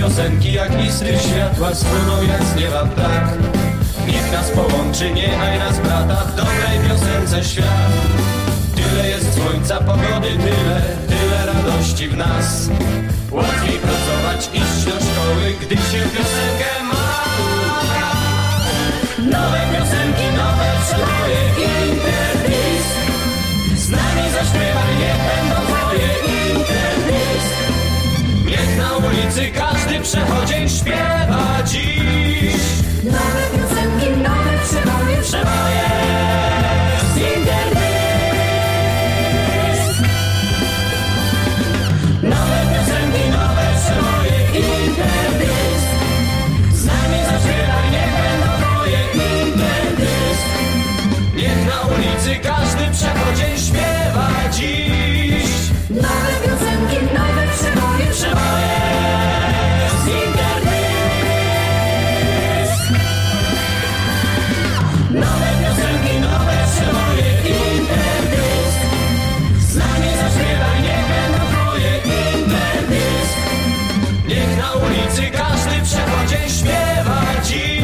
piosenki jak listry światła spłyną jak z nieba tak. Niech nas połączy, niechaj nas brata w dobrej piosence świat. Tyle jest słońca, pogody, tyle, tyle radości w nas. Łatwiej pracować, iść do szkoły, gdy się piosenkę ma. Nowe piosenki, nowe przeboje, interdis Z nami zaśpiewaj, niech będą twoje interdis Niech na ulicy każdy przechodzi dziś. Nowe piosenki, nowe przeboje, przeboje z Interdysk. Nowe piosenki, nowe przeboje, Interdysk. Z nami zaśpiewaj, niech będą twoje Interdysk. Niech na ulicy każdy przechodzień śpiewa dziś.